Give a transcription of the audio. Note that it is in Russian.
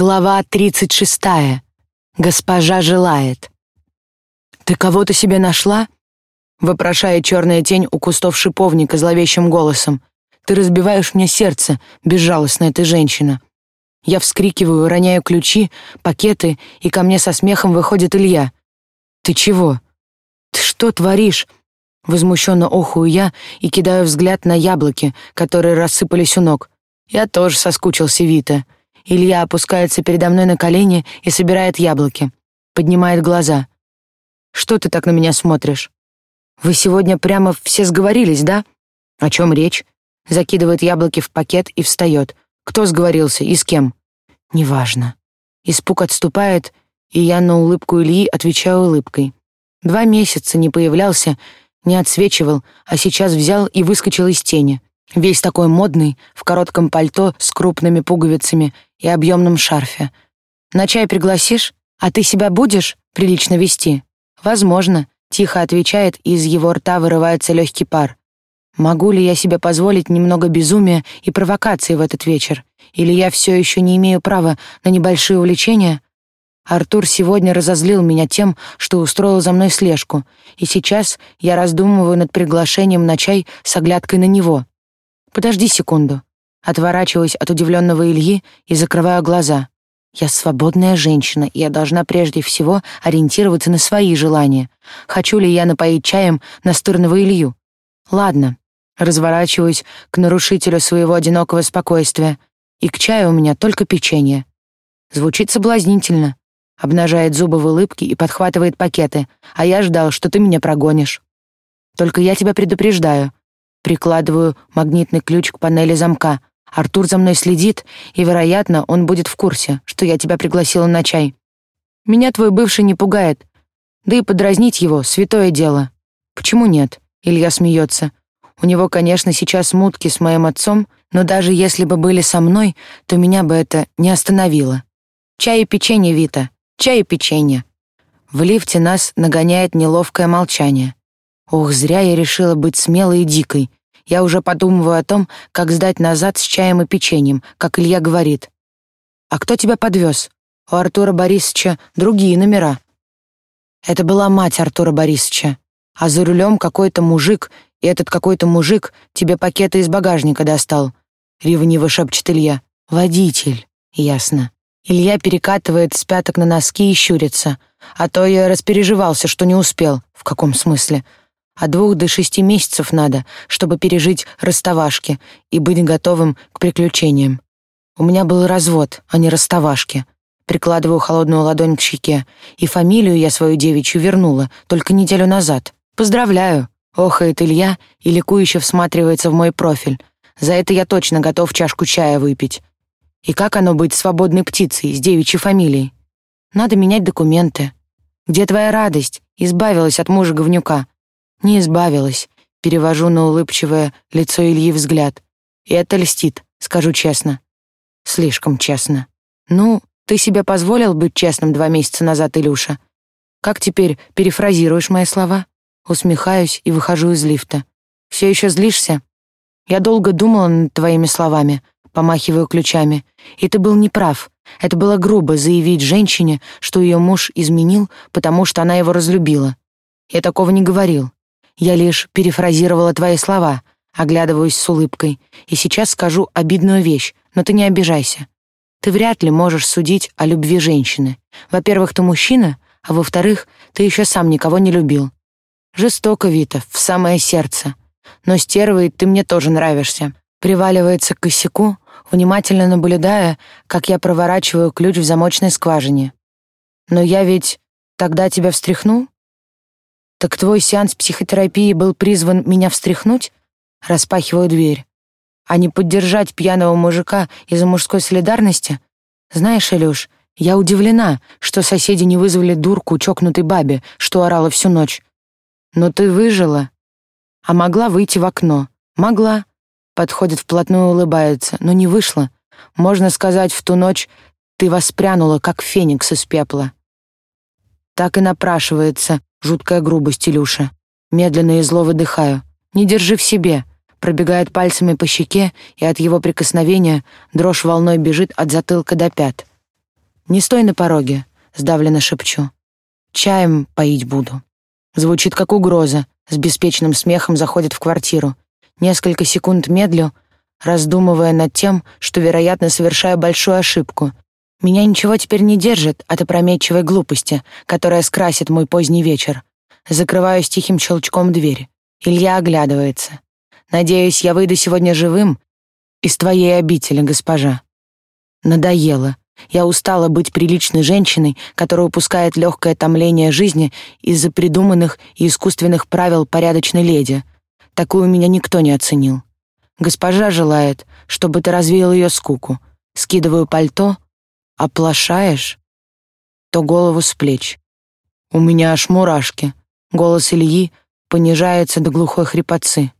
Глава 36. Госпожа желает. «Ты кого-то себе нашла?» — вопрошает черная тень у кустов шиповника зловещим голосом. «Ты разбиваешь мне сердце, безжалостная ты женщина». Я вскрикиваю, роняю ключи, пакеты, и ко мне со смехом выходит Илья. «Ты чего? Ты что творишь?» Возмущенно охую я и кидаю взгляд на яблоки, которые рассыпались у ног. Я тоже соскучился, Вита. Илья опускается передо мной на колени и собирает яблоки. Поднимает глаза. «Что ты так на меня смотришь? Вы сегодня прямо все сговорились, да? О чем речь?» Закидывает яблоки в пакет и встает. «Кто сговорился и с кем?» «Неважно». Испуг отступает, и я на улыбку Ильи отвечаю улыбкой. Два месяца не появлялся, не отсвечивал, а сейчас взял и выскочил из тени. Весь такой модный, в коротком пальто с крупными пуговицами и объемном шарфе. На чай пригласишь? А ты себя будешь прилично вести? Возможно, тихо отвечает, и из его рта вырывается легкий пар. Могу ли я себе позволить немного безумия и провокации в этот вечер? Или я все еще не имею права на небольшие увлечения? Артур сегодня разозлил меня тем, что устроил за мной слежку, и сейчас я раздумываю над приглашением на чай с оглядкой на него. Подожди секунду. Отворачиваюсь от удивленного Ильи и закрываю глаза. Я свободная женщина, и я должна прежде всего ориентироваться на свои желания. Хочу ли я напоить чаем настырного Илью? Ладно. Разворачиваюсь к нарушителю своего одинокого спокойствия. И к чаю у меня только печенье. Звучит соблазнительно. Обнажает зубы в улыбке и подхватывает пакеты. А я ждал, что ты меня прогонишь. Только я тебя предупреждаю. Прикладываю магнитный ключ к панели замка. Артур за мной следит, и, вероятно, он будет в курсе, что я тебя пригласила на чай. Меня твой бывший не пугает. Да и подразнить его — святое дело. Почему нет? Илья смеется. У него, конечно, сейчас мутки с моим отцом, но даже если бы были со мной, то меня бы это не остановило. Чай и печенье, Вита. Чай и печенье. В лифте нас нагоняет неловкое молчание. Ох, зря я решила быть смелой и дикой. Я уже подумываю о том, как сдать назад с чаем и печеньем, как Илья говорит. «А кто тебя подвез? У Артура Борисовича другие номера». Это была мать Артура Борисовича. А за рулем какой-то мужик, и этот какой-то мужик тебе пакеты из багажника достал. Ревниво шепчет Илья. «Водитель». Ясно. Илья перекатывает с пяток на носки и щурится. А то я распереживался, что не успел. В каком смысле? От двух до шести месяцев надо, чтобы пережить расставашки и быть готовым к приключениям. У меня был развод, а не расставашки. Прикладываю холодную ладонь к щеке, и фамилию я свою девичью вернула только неделю назад. Поздравляю, охает Илья и ликующе всматривается в мой профиль. За это я точно готов чашку чая выпить. И как оно быть свободной птицей с девичьей фамилией? Надо менять документы. Где твоя радость? Избавилась от мужа-говнюка. Не избавилась. Перевожу на улыбчивое лицо Ильи взгляд. И это льстит, скажу честно. Слишком честно. Ну, ты себе позволил быть честным два месяца назад, Илюша? Как теперь перефразируешь мои слова? Усмехаюсь и выхожу из лифта. Все еще злишься? Я долго думала над твоими словами, помахиваю ключами. И ты был неправ. Это было грубо заявить женщине, что ее муж изменил, потому что она его разлюбила. Я такого не говорил. Я лишь перефразировала твои слова, оглядываюсь с улыбкой, и сейчас скажу обидную вещь, но ты не обижайся. Ты вряд ли можешь судить о любви женщины. Во-первых, ты мужчина, а во-вторых, ты еще сам никого не любил. Жестоко, Вита, в самое сердце. Но стервой ты мне тоже нравишься. Приваливается к косяку, внимательно наблюдая, как я проворачиваю ключ в замочной скважине. Но я ведь тогда тебя встряхнул? «Так твой сеанс психотерапии был призван меня встряхнуть?» Распахиваю дверь. «А не поддержать пьяного мужика из-за мужской солидарности? Знаешь, Илюш, я удивлена, что соседи не вызвали дурку чокнутой бабе, что орала всю ночь. Но ты выжила. А могла выйти в окно. Могла. Подходит вплотную, улыбается, но не вышла. Можно сказать, в ту ночь ты воспрянула, как феникс из пепла. Так и напрашивается Жуткая грубость, Илюша. Медленно и зло выдыхаю. «Не держи в себе!» Пробегает пальцами по щеке, и от его прикосновения дрожь волной бежит от затылка до пят. «Не стой на пороге», — сдавленно шепчу. «Чаем поить буду». Звучит как угроза, с беспечным смехом заходит в квартиру. Несколько секунд медлю, раздумывая над тем, что, вероятно, совершаю большую ошибку. Меня ничего теперь не держит от опрометчивой глупости, которая скрасит мой поздний вечер. Закрываю с тихим щелчком дверь. Илья оглядывается. Надеюсь, я выйду сегодня живым из твоей обители, госпожа. Надоело. Я устала быть приличной женщиной, которая упускает легкое томление жизни из-за придуманных и искусственных правил порядочной леди. Такую меня никто не оценил. Госпожа желает, чтобы ты развеял ее скуку. Скидываю пальто. Оплошаешь? То голову с плеч. У меня аж мурашки. Голос Ильи понижается до глухой хрипотцы.